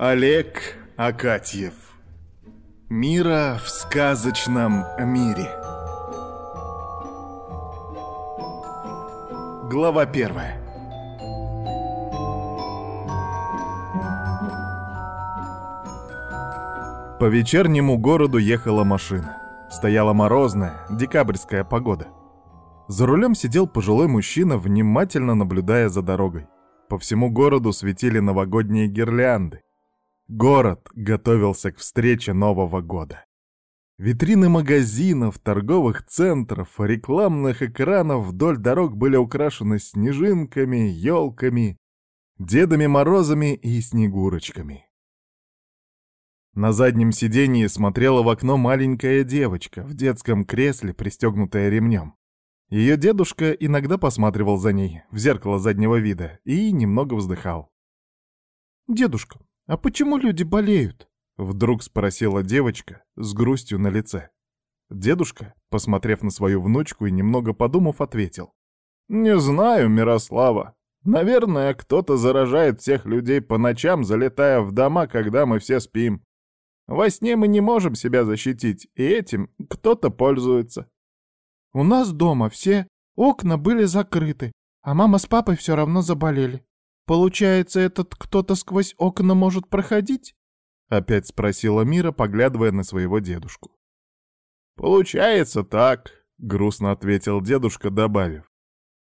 Олег Акатьев Мира в сказочном мире Глава первая По вечернему городу ехала машина. Стояла морозная, декабрьская погода. За рулем сидел пожилой мужчина, внимательно наблюдая за дорогой. По всему городу светили новогодние гирлянды. Город готовился к встрече Нового года. Витрины магазинов, торговых центров, рекламных экранов вдоль дорог были украшены снежинками, елками, Дедами Морозами и Снегурочками. На заднем сиденье смотрела в окно маленькая девочка в детском кресле, пристегнутая ремнем. Ее дедушка иногда посматривал за ней в зеркало заднего вида и немного вздыхал. «Дедушка, а почему люди болеют?» — вдруг спросила девочка с грустью на лице. Дедушка, посмотрев на свою внучку и немного подумав, ответил. «Не знаю, Мирослава. Наверное, кто-то заражает всех людей по ночам, залетая в дома, когда мы все спим. Во сне мы не можем себя защитить, и этим кто-то пользуется. У нас дома все окна были закрыты, а мама с папой все равно заболели. Получается, этот кто-то сквозь окна может проходить? Опять спросила Мира, поглядывая на своего дедушку. Получается так, грустно ответил дедушка, добавив.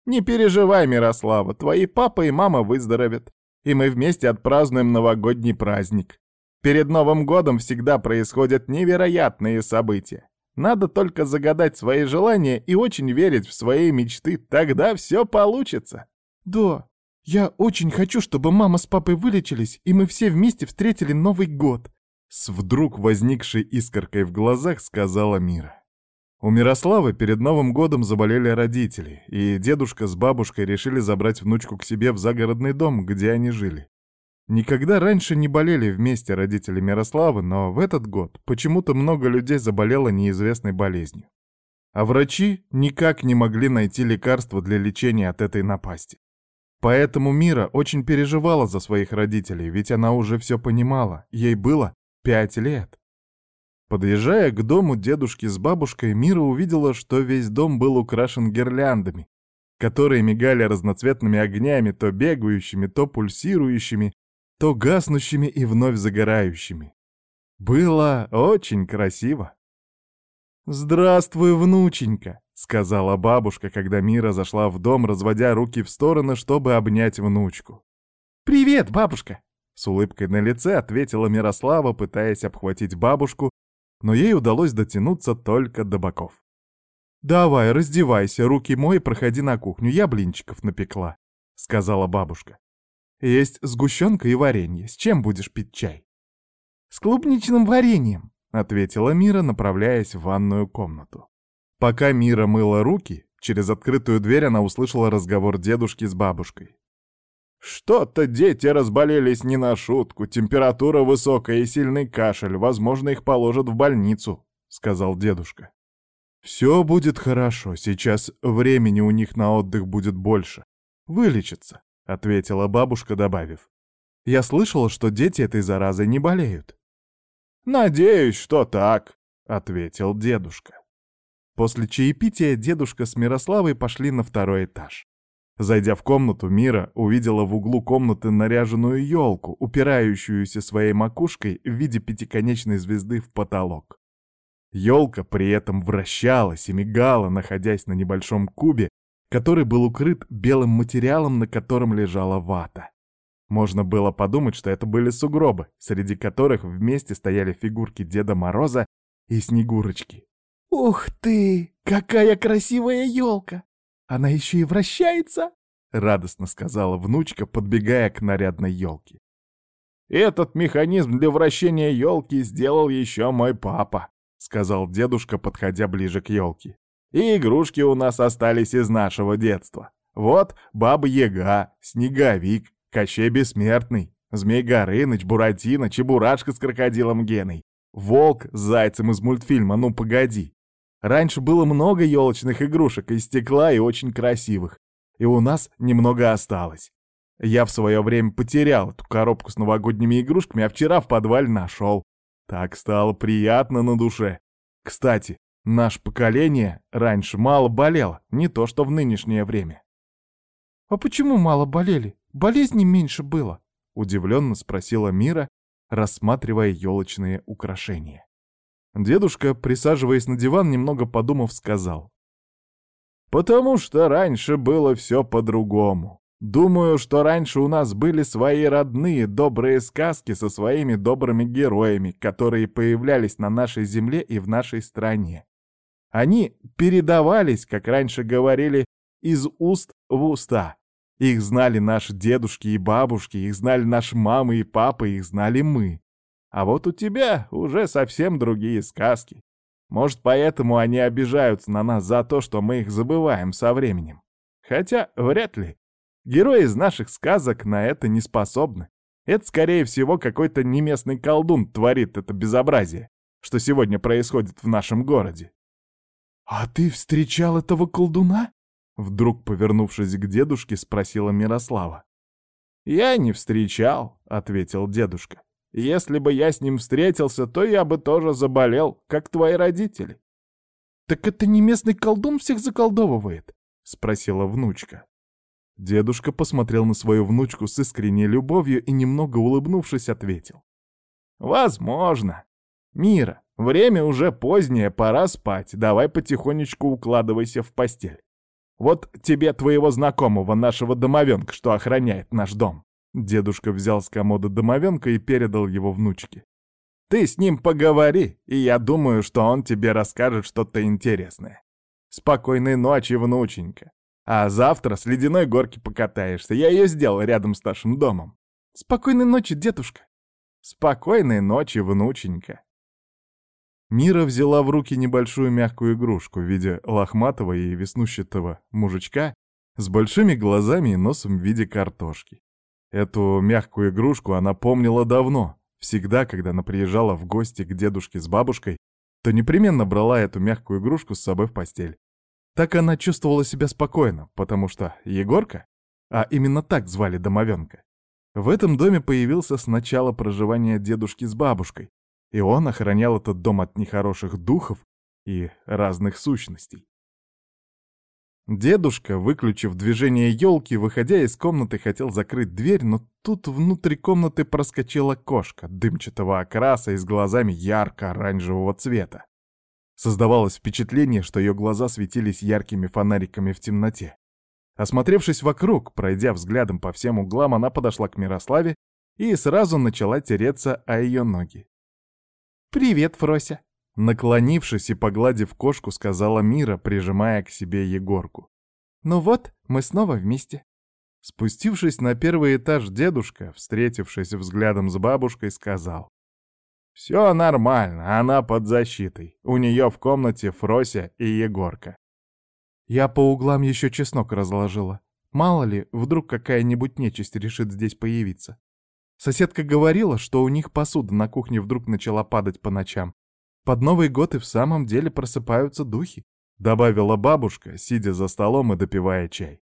Не переживай, Мирослава, твои папа и мама выздоровят, и мы вместе отпразднуем новогодний праздник. Перед Новым годом всегда происходят невероятные события. Надо только загадать свои желания и очень верить в свои мечты, тогда все получится. Да, я очень хочу, чтобы мама с папой вылечились, и мы все вместе встретили Новый год. С вдруг возникшей искоркой в глазах сказала Мира. У Мирославы перед Новым годом заболели родители, и дедушка с бабушкой решили забрать внучку к себе в загородный дом, где они жили. Никогда раньше не болели вместе родители Мирославы, но в этот год почему-то много людей заболело неизвестной болезнью. А врачи никак не могли найти лекарство для лечения от этой напасти. Поэтому Мира очень переживала за своих родителей, ведь она уже все понимала, ей было пять лет. Подъезжая к дому дедушки с бабушкой, Мира увидела, что весь дом был украшен гирляндами, которые мигали разноцветными огнями, то бегающими, то пульсирующими, то гаснущими и вновь загорающими. Было очень красиво. «Здравствуй, внученька», — сказала бабушка, когда Мира зашла в дом, разводя руки в стороны, чтобы обнять внучку. «Привет, бабушка!» — с улыбкой на лице ответила Мирослава, пытаясь обхватить бабушку, но ей удалось дотянуться только до боков. «Давай, раздевайся, руки мой, проходи на кухню, я блинчиков напекла», — сказала бабушка. Есть сгущенка и варенье. С чем будешь пить чай?» «С клубничным вареньем», — ответила Мира, направляясь в ванную комнату. Пока Мира мыла руки, через открытую дверь она услышала разговор дедушки с бабушкой. «Что-то дети разболелись не на шутку, температура высокая и сильный кашель, возможно, их положат в больницу», — сказал дедушка. «Все будет хорошо, сейчас времени у них на отдых будет больше. Вылечатся. — ответила бабушка, добавив. «Я слышала, что дети этой заразой не болеют». «Надеюсь, что так», — ответил дедушка. После чаепития дедушка с Мирославой пошли на второй этаж. Зайдя в комнату, Мира увидела в углу комнаты наряженную елку, упирающуюся своей макушкой в виде пятиконечной звезды в потолок. Елка при этом вращалась и мигала, находясь на небольшом кубе, который был укрыт белым материалом, на котором лежала вата. Можно было подумать, что это были сугробы, среди которых вместе стояли фигурки Деда Мороза и Снегурочки. «Ух ты! Какая красивая елка! Она еще и вращается!» — радостно сказала внучка, подбегая к нарядной елке. «Этот механизм для вращения елки сделал еще мой папа», — сказал дедушка, подходя ближе к елке. И игрушки у нас остались из нашего детства. Вот Баба Яга, Снеговик, Кощей Бессмертный, Змей Горыныч, Буратино, Чебурашка с крокодилом Геной, Волк с зайцем из мультфильма «Ну погоди». Раньше было много елочных игрушек из стекла и очень красивых. И у нас немного осталось. Я в свое время потерял эту коробку с новогодними игрушками, а вчера в подвале нашел. Так стало приятно на душе. Кстати, наше поколение раньше мало болело, не то что в нынешнее время. «А почему мало болели? Болезней меньше было?» — удивленно спросила Мира, рассматривая елочные украшения. Дедушка, присаживаясь на диван, немного подумав, сказал. «Потому что раньше было все по-другому. Думаю, что раньше у нас были свои родные добрые сказки со своими добрыми героями, которые появлялись на нашей земле и в нашей стране. Они передавались, как раньше говорили, из уст в уста. Их знали наши дедушки и бабушки, их знали наши мамы и папы, их знали мы. А вот у тебя уже совсем другие сказки. Может, поэтому они обижаются на нас за то, что мы их забываем со временем. Хотя, вряд ли. Герои из наших сказок на это не способны. Это, скорее всего, какой-то неместный колдун творит это безобразие, что сегодня происходит в нашем городе. «А ты встречал этого колдуна?» Вдруг, повернувшись к дедушке, спросила Мирослава. «Я не встречал», — ответил дедушка. «Если бы я с ним встретился, то я бы тоже заболел, как твои родители». «Так это не местный колдун всех заколдовывает?» — спросила внучка. Дедушка посмотрел на свою внучку с искренней любовью и, немного улыбнувшись, ответил. «Возможно. Мира, время уже позднее, пора спать. Давай потихонечку укладывайся в постель. Вот тебе твоего знакомого, нашего домовенка, что охраняет наш дом». Дедушка взял с комода домовенка и передал его внучке. «Ты с ним поговори, и я думаю, что он тебе расскажет что-то интересное. Спокойной ночи, внученька. А завтра с ледяной горки покатаешься. Я ее сделал рядом с нашим домом. Спокойной ночи, дедушка. Спокойной ночи, внученька. Мира взяла в руки небольшую мягкую игрушку в виде лохматого и веснущатого мужичка с большими глазами и носом в виде картошки. Эту мягкую игрушку она помнила давно. Всегда, когда она приезжала в гости к дедушке с бабушкой, то непременно брала эту мягкую игрушку с собой в постель. Так она чувствовала себя спокойно, потому что Егорка, а именно так звали домовенка, в этом доме появился с начала проживания дедушки с бабушкой, и он охранял этот дом от нехороших духов и разных сущностей. Дедушка, выключив движение елки, выходя из комнаты, хотел закрыть дверь, но тут внутри комнаты проскочила кошка дымчатого окраса и с глазами ярко-оранжевого цвета. Создавалось впечатление, что ее глаза светились яркими фонариками в темноте. Осмотревшись вокруг, пройдя взглядом по всем углам, она подошла к Мирославе и сразу начала тереться о ее ноги. «Привет, Фрося!» Наклонившись и погладив кошку, сказала Мира, прижимая к себе Егорку. «Ну вот, мы снова вместе». Спустившись на первый этаж, дедушка, встретившись взглядом с бабушкой, сказал. «Все нормально, она под защитой. У нее в комнате Фрося и Егорка». Я по углам еще чеснок разложила. Мало ли, вдруг какая-нибудь нечисть решит здесь появиться. Соседка говорила, что у них посуда на кухне вдруг начала падать по ночам. Под Новый год и в самом деле просыпаются духи, добавила бабушка, сидя за столом и допивая чай.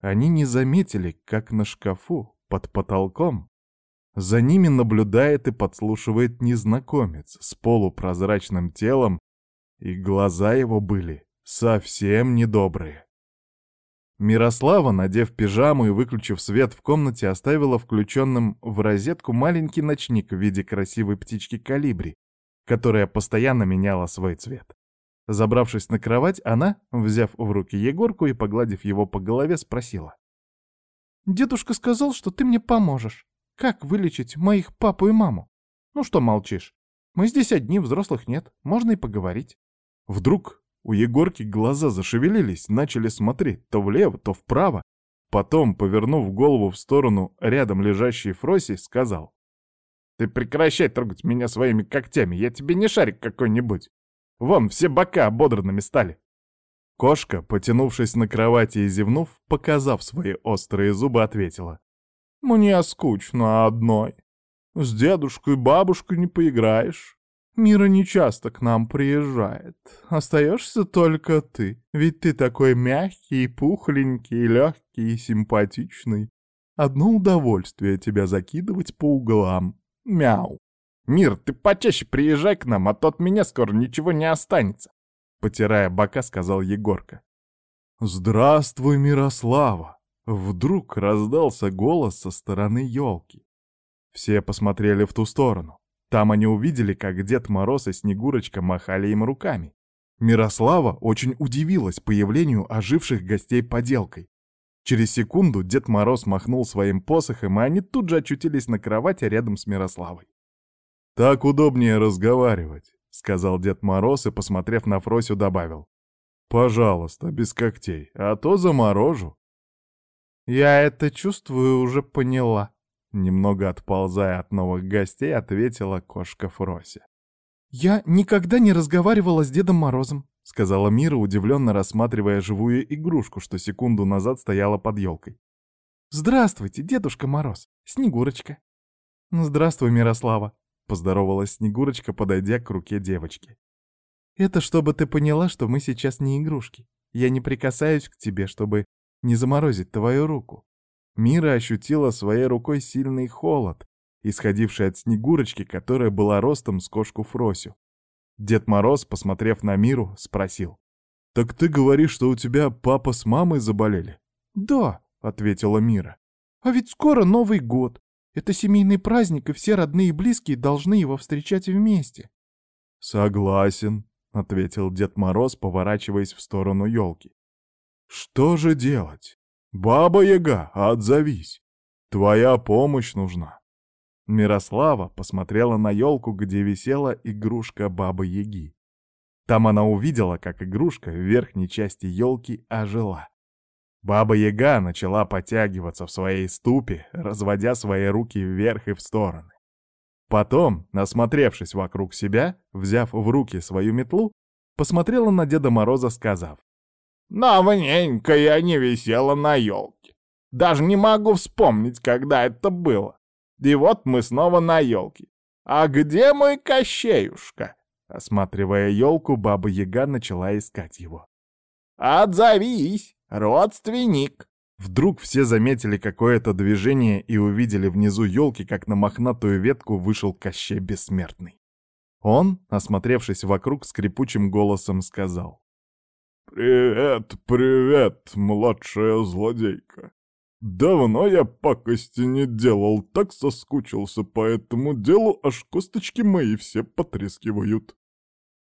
Они не заметили, как на шкафу, под потолком, за ними наблюдает и подслушивает незнакомец с полупрозрачным телом, и глаза его были совсем недобрые. Мирослава, надев пижаму и выключив свет в комнате, оставила включенным в розетку маленький ночник в виде красивой птички калибри, которая постоянно меняла свой цвет. Забравшись на кровать, она, взяв в руки Егорку и погладив его по голове, спросила. «Дедушка сказал, что ты мне поможешь. Как вылечить моих папу и маму? Ну что молчишь? Мы здесь одни, взрослых нет, можно и поговорить». Вдруг у Егорки глаза зашевелились, начали смотреть то влево, то вправо. Потом, повернув голову в сторону рядом лежащей Фроси, сказал. «Ты прекращай трогать меня своими когтями, я тебе не шарик какой-нибудь. Вон, все бока ободранными стали». Кошка, потянувшись на кровати и зевнув, показав свои острые зубы, ответила. «Мне скучно одной. С дедушкой и бабушкой не поиграешь. Мира не часто к нам приезжает. Остаешься только ты, ведь ты такой мягкий, пухленький, легкий и симпатичный. Одно удовольствие тебя закидывать по углам. Мяу. Мир, ты почаще приезжай к нам, а то от меня скоро ничего не останется. Потирая бока, сказал Егорка. «Здравствуй, Мирослава!» Вдруг раздался голос со стороны елки. Все посмотрели в ту сторону. Там они увидели, как Дед Мороз и Снегурочка махали им руками. Мирослава очень удивилась появлению оживших гостей поделкой. Через секунду Дед Мороз махнул своим посохом, и они тут же очутились на кровати рядом с Мирославой. «Так удобнее разговаривать», — сказал Дед Мороз и, посмотрев на Фросю, добавил. «Пожалуйста, без когтей, а то заморожу». «Я это чувствую, уже поняла», Немного отползая от новых гостей, ответила кошка Фрося. «Я никогда не разговаривала с Дедом Морозом», — сказала Мира, удивленно рассматривая живую игрушку, что секунду назад стояла под елкой. «Здравствуйте, Дедушка Мороз, Снегурочка». «Здравствуй, Мирослава», — поздоровалась Снегурочка, подойдя к руке девочки. «Это чтобы ты поняла, что мы сейчас не игрушки. Я не прикасаюсь к тебе, чтобы не заморозить твою руку. Мира ощутила своей рукой сильный холод, исходивший от Снегурочки, которая была ростом с кошку Фросю. Дед Мороз, посмотрев на Миру, спросил. «Так ты говоришь, что у тебя папа с мамой заболели?» «Да», — ответила Мира. «А ведь скоро Новый год. Это семейный праздник, и все родные и близкие должны его встречать вместе». «Согласен», — ответил Дед Мороз, поворачиваясь в сторону елки. «Что же делать?» «Баба-яга, отзовись! Твоя помощь нужна!» Мирослава посмотрела на елку, где висела игрушка Бабы-Яги. Там она увидела, как игрушка в верхней части елки ожила. Баба-Яга начала потягиваться в своей ступе, разводя свои руки вверх и в стороны. Потом, насмотревшись вокруг себя, взяв в руки свою метлу, посмотрела на Деда Мороза, сказав, Давненько я не висела на елке. Даже не могу вспомнить, когда это было. И вот мы снова на елке. А где мой Кощеюшка? Осматривая елку, баба Яга начала искать его. «Отзовись, родственник!» Вдруг все заметили какое-то движение и увидели внизу елки, как на мохнатую ветку вышел Кощей Бессмертный. Он, осмотревшись вокруг, скрипучим голосом сказал. «Привет, привет, младшая злодейка. Давно я пакости не делал, так соскучился по этому делу, аж косточки мои все потрескивают».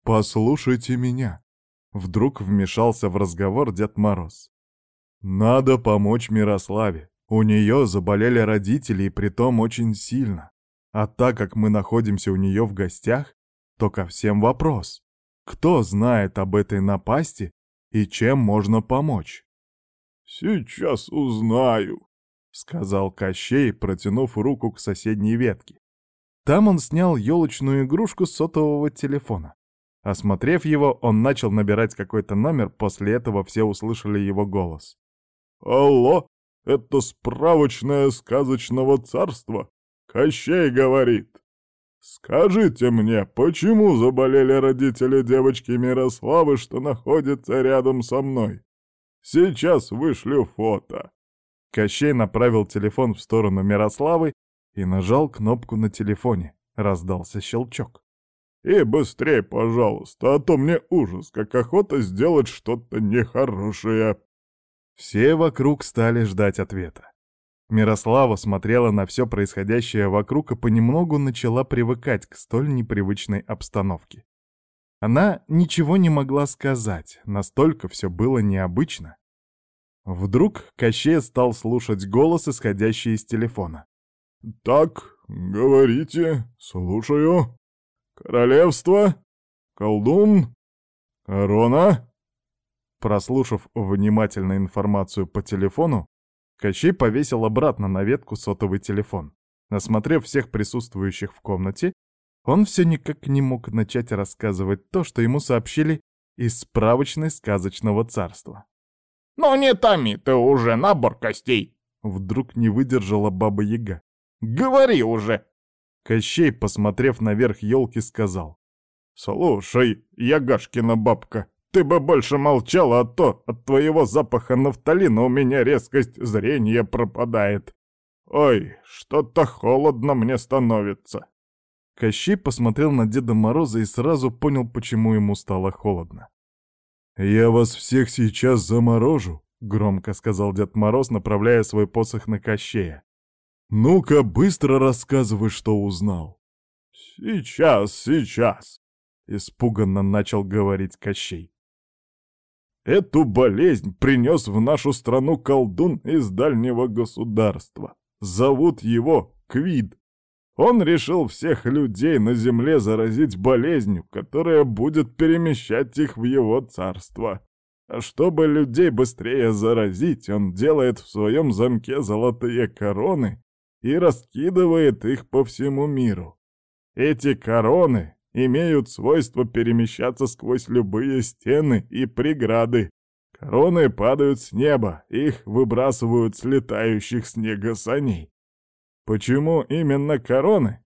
«Послушайте меня», — вдруг вмешался в разговор Дед Мороз. «Надо помочь Мирославе. У нее заболели родители, и притом очень сильно. А так как мы находимся у нее в гостях, то ко всем вопрос. Кто знает об этой напасти и чем можно помочь. «Сейчас узнаю», — сказал Кощей, протянув руку к соседней ветке. Там он снял елочную игрушку с сотового телефона. Осмотрев его, он начал набирать какой-то номер, после этого все услышали его голос. «Алло, это справочное сказочного царства. Кощей говорит. «Скажите мне, почему заболели родители девочки Мирославы, что находится рядом со мной? Сейчас вышлю фото». Кощей направил телефон в сторону Мирославы и нажал кнопку на телефоне. Раздался щелчок. «И быстрее, пожалуйста, а то мне ужас, как охота сделать что-то нехорошее». Все вокруг стали ждать ответа. Мирослава смотрела на все происходящее вокруг и понемногу начала привыкать к столь непривычной обстановке. Она ничего не могла сказать, настолько все было необычно. Вдруг Кощей стал слушать голос, исходящий из телефона. «Так, говорите, слушаю. Королевство? Колдун? Корона?» Прослушав внимательно информацию по телефону, Кощей повесил обратно на ветку сотовый телефон. Осмотрев всех присутствующих в комнате, он все никак не мог начать рассказывать то, что ему сообщили из справочной сказочного царства. «Ну не томи ты уже, набор костей!» Вдруг не выдержала Баба-Яга. «Говори уже!» Кощей, посмотрев наверх елки, сказал. «Слушай, Ягашкина бабка, ты бы больше молчала, а то от твоего запаха нафталина у меня резкость зрения пропадает. Ой, что-то холодно мне становится. Кощей посмотрел на Деда Мороза и сразу понял, почему ему стало холодно. «Я вас всех сейчас заморожу», — громко сказал Дед Мороз, направляя свой посох на Кощея. «Ну-ка, быстро рассказывай, что узнал». «Сейчас, сейчас», — испуганно начал говорить Кощей. «Эту болезнь принес в нашу страну колдун из дальнего государства. Зовут его Квид. Он решил всех людей на земле заразить болезнью, которая будет перемещать их в его царство. А чтобы людей быстрее заразить, он делает в своем замке золотые короны и раскидывает их по всему миру. Эти короны имеют свойство перемещаться сквозь любые стены и преграды. Короны падают с неба, их выбрасывают с летающих снега саней. Почему именно короны?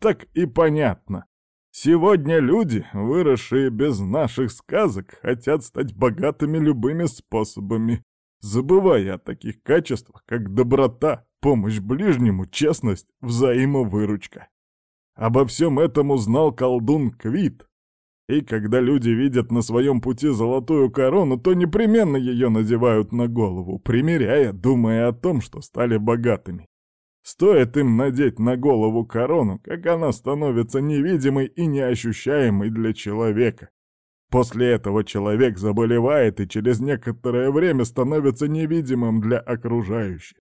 Так и понятно. Сегодня люди, выросшие без наших сказок, хотят стать богатыми любыми способами, забывая о таких качествах, как доброта, помощь ближнему, честность, взаимовыручка. Обо всем этом узнал колдун Квит. И когда люди видят на своем пути золотую корону, то непременно ее надевают на голову, примеряя, думая о том, что стали богатыми. Стоит им надеть на голову корону, как она становится невидимой и неощущаемой для человека. После этого человек заболевает и через некоторое время становится невидимым для окружающих.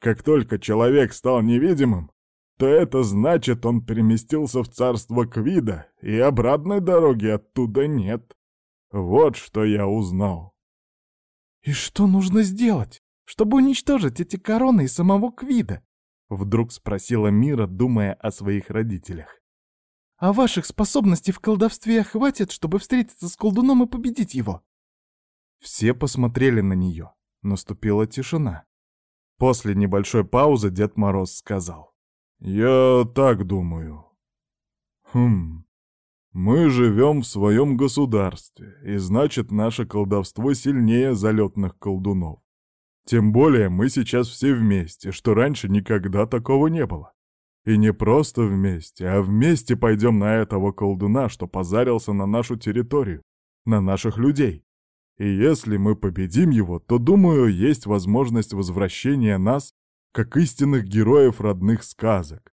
Как только человек стал невидимым, то это значит, он переместился в царство Квида, и обратной дороги оттуда нет. Вот что я узнал. «И что нужно сделать, чтобы уничтожить эти короны и самого Квида?» Вдруг спросила Мира, думая о своих родителях. «А ваших способностей в колдовстве хватит, чтобы встретиться с колдуном и победить его?» Все посмотрели на нее. Наступила тишина. После небольшой паузы Дед Мороз сказал. «Я так думаю. Хм, мы живем в своем государстве, и значит, наше колдовство сильнее залетных колдунов. Тем более мы сейчас все вместе, что раньше никогда такого не было. И не просто вместе, а вместе пойдем на этого колдуна, что позарился на нашу территорию, на наших людей. И если мы победим его, то, думаю, есть возможность возвращения нас, как истинных героев родных сказок.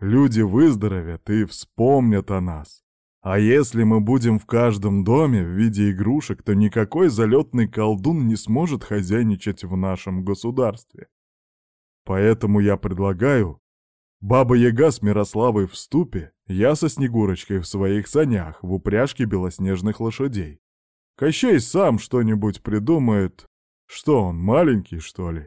Люди выздоровят и вспомнят о нас. А если мы будем в каждом доме в виде игрушек, то никакой залетный колдун не сможет хозяйничать в нашем государстве. Поэтому я предлагаю Баба-Яга с Мирославой в ступе, я со Снегурочкой в своих санях, в упряжке белоснежных лошадей. Кощей сам что-нибудь придумает. Что он, маленький, что ли?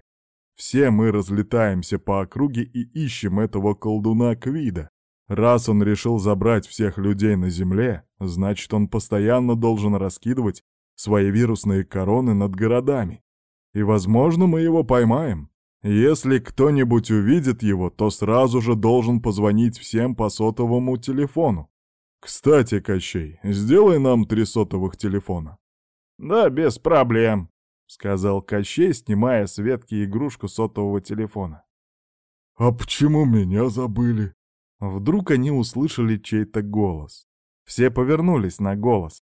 Все мы разлетаемся по округе и ищем этого колдуна Квида. Раз он решил забрать всех людей на Земле, значит, он постоянно должен раскидывать свои вирусные короны над городами. И, возможно, мы его поймаем. Если кто-нибудь увидит его, то сразу же должен позвонить всем по сотовому телефону. Кстати, Кощей, сделай нам три сотовых телефона. Да, без проблем, сказал Кощей, снимая с ветки игрушку сотового телефона. А почему меня забыли? Вдруг они услышали чей-то голос. Все повернулись на голос.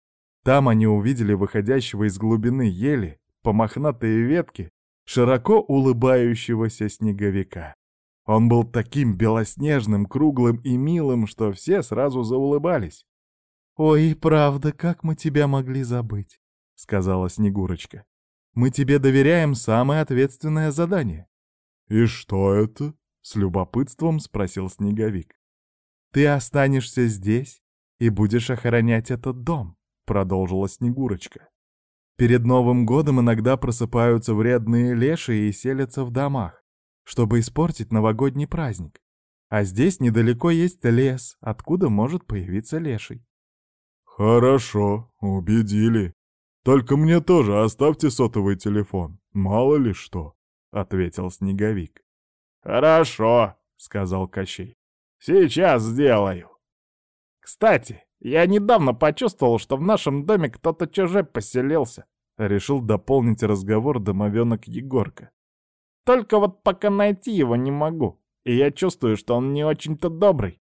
Там они увидели выходящего из глубины ели, по мохнатой ветке, широко улыбающегося снеговика. Он был таким белоснежным, круглым и милым, что все сразу заулыбались. «Ой, правда, как мы тебя могли забыть?» — сказала Снегурочка. «Мы тебе доверяем самое ответственное задание». «И что это?» — с любопытством спросил Снеговик. «Ты останешься здесь и будешь охранять этот дом», — продолжила Снегурочка. «Перед Новым годом иногда просыпаются вредные леши и селятся в домах, чтобы испортить новогодний праздник. А здесь недалеко есть лес, откуда может появиться леший». «Хорошо, убедили. Только мне тоже оставьте сотовый телефон, мало ли что», — ответил Снеговик. «Хорошо», — сказал Кощей. Сейчас сделаю. Кстати, я недавно почувствовал, что в нашем доме кто-то чужой поселился. Решил дополнить разговор домовенок Егорка. Только вот пока найти его не могу, и я чувствую, что он не очень-то добрый».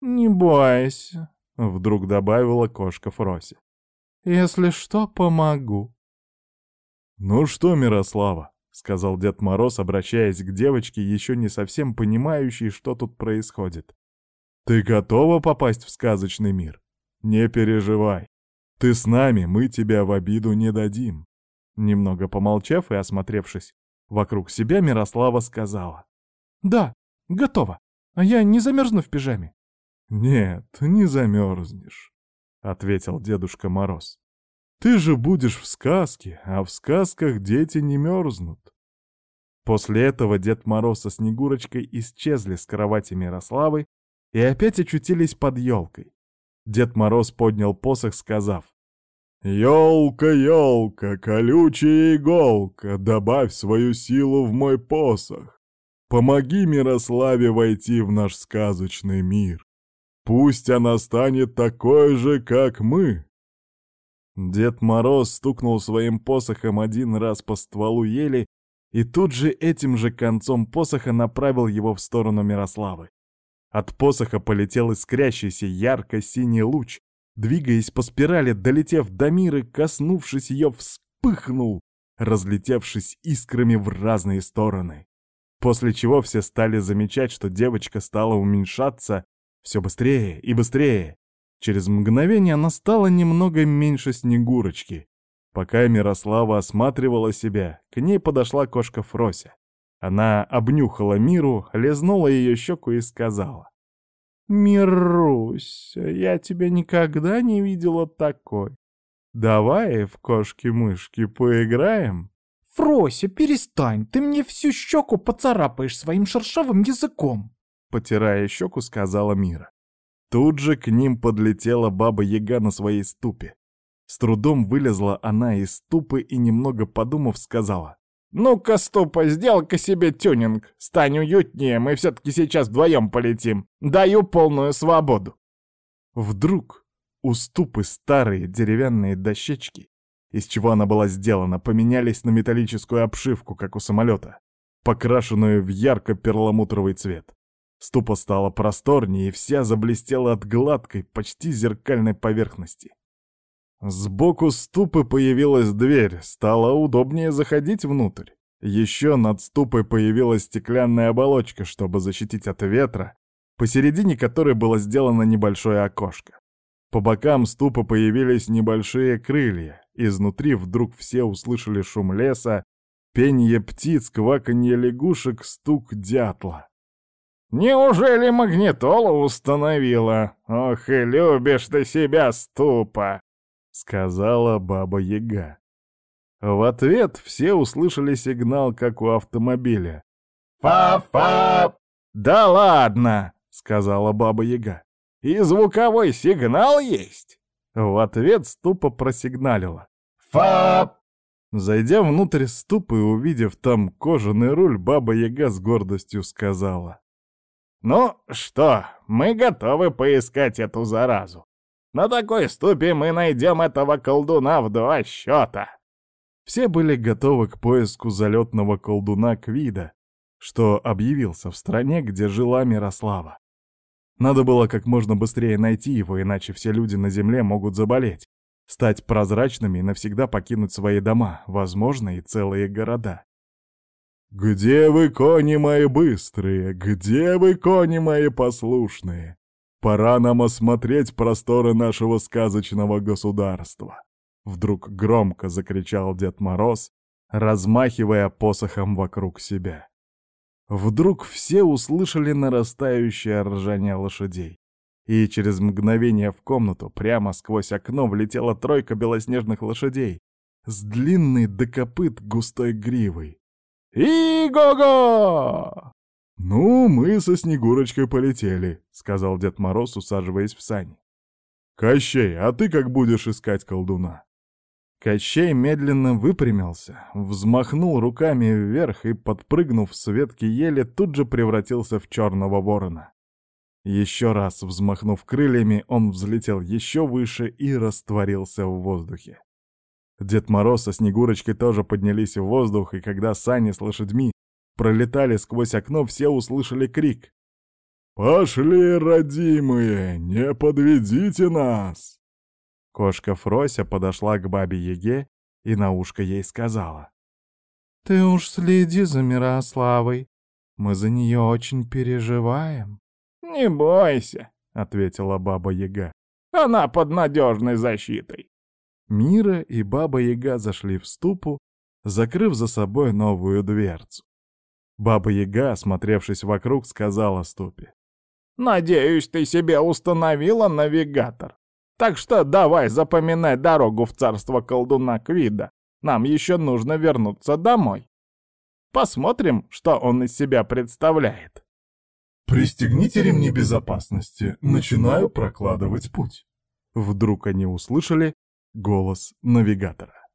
«Не бойся», — вдруг добавила кошка Фроси. «Если что, помогу». «Ну что, Мирослава?» — сказал Дед Мороз, обращаясь к девочке, еще не совсем понимающей, что тут происходит. «Ты готова попасть в сказочный мир? Не переживай. Ты с нами, мы тебя в обиду не дадим». Немного помолчав и осмотревшись вокруг себя, Мирослава сказала. «Да, готова. А я не замерзну в пижаме». «Нет, не замерзнешь», — ответил Дедушка Мороз. Ты же будешь в сказке, а в сказках дети не мерзнут. После этого Дед Мороз со Снегурочкой исчезли с кровати Мирославы и опять очутились под елкой. Дед Мороз поднял посох, сказав, «Елка, елка, колючая иголка, добавь свою силу в мой посох. Помоги Мирославе войти в наш сказочный мир. Пусть она станет такой же, как мы, Дед Мороз стукнул своим посохом один раз по стволу ели и тут же этим же концом посоха направил его в сторону Мирославы. От посоха полетел искрящийся ярко-синий луч, двигаясь по спирали, долетев до мира, коснувшись ее, вспыхнул, разлетевшись искрами в разные стороны. После чего все стали замечать, что девочка стала уменьшаться все быстрее и быстрее, Через мгновение она стала немного меньше Снегурочки. Пока Мирослава осматривала себя, к ней подошла кошка Фрося. Она обнюхала Миру, лизнула ее щеку и сказала. «Мируся, я тебя никогда не видела такой. Давай в кошки-мышки поиграем?» «Фрося, перестань, ты мне всю щеку поцарапаешь своим шершавым языком!» Потирая щеку, сказала Мира. Тут же к ним подлетела баба-яга на своей ступе. С трудом вылезла она из ступы и, немного подумав, сказала. «Ну-ка, ступа, сделай-ка себе тюнинг. Стань уютнее, мы все-таки сейчас вдвоем полетим. Даю полную свободу». Вдруг у ступы старые деревянные дощечки, из чего она была сделана, поменялись на металлическую обшивку, как у самолета, покрашенную в ярко-перламутровый цвет. Ступа стала просторнее и вся заблестела от гладкой, почти зеркальной поверхности. Сбоку ступы появилась дверь, стало удобнее заходить внутрь. Еще над ступой появилась стеклянная оболочка, чтобы защитить от ветра, посередине которой было сделано небольшое окошко. По бокам ступа появились небольшие крылья, изнутри вдруг все услышали шум леса, пение птиц, кваканье лягушек, стук дятла. «Неужели магнитола установила? Ох и любишь ты себя, ступа!» — сказала Баба-Яга. В ответ все услышали сигнал, как у автомобиля. «Фа-фа!» «Да ладно!» — сказала Баба-Яга. «И звуковой сигнал есть?» В ответ ступа просигналила. «Фа!» Зайдя внутрь ступы и увидев там кожаный руль, Баба-Яга с гордостью сказала. «Ну что, мы готовы поискать эту заразу. На такой ступе мы найдем этого колдуна в два счета». Все были готовы к поиску залетного колдуна Квида, что объявился в стране, где жила Мирослава. Надо было как можно быстрее найти его, иначе все люди на земле могут заболеть, стать прозрачными и навсегда покинуть свои дома, возможно, и целые города. «Где вы, кони мои быстрые? Где вы, кони мои послушные? Пора нам осмотреть просторы нашего сказочного государства!» Вдруг громко закричал Дед Мороз, размахивая посохом вокруг себя. Вдруг все услышали нарастающее ржание лошадей. И через мгновение в комнату прямо сквозь окно влетела тройка белоснежных лошадей с длинной до копыт густой гривой. «И-го-го!» «Ну, мы со Снегурочкой полетели», — сказал Дед Мороз, усаживаясь в сани. «Кощей, а ты как будешь искать колдуна?» Кощей медленно выпрямился, взмахнул руками вверх и, подпрыгнув с ветки ели, тут же превратился в черного ворона. Еще раз взмахнув крыльями, он взлетел еще выше и растворился в воздухе. Дед Мороз со Снегурочкой тоже поднялись в воздух, и когда сани с лошадьми пролетали сквозь окно, все услышали крик. «Пошли, родимые, не подведите нас!» Кошка Фрося подошла к бабе Яге и на ушко ей сказала. «Ты уж следи за Мирославой, мы за нее очень переживаем». «Не бойся», — ответила баба Яга. «Она под надежной защитой». Мира и баба Яга зашли в ступу, закрыв за собой новую дверцу. Баба Яга, осмотревшись вокруг, сказала ступе. «Надеюсь, ты себе установила навигатор. Так что давай запоминай дорогу в царство колдуна Квида. Нам еще нужно вернуться домой. Посмотрим, что он из себя представляет». «Пристегните ремни безопасности. Начинаю прокладывать путь». Вдруг они услышали голос навигатора.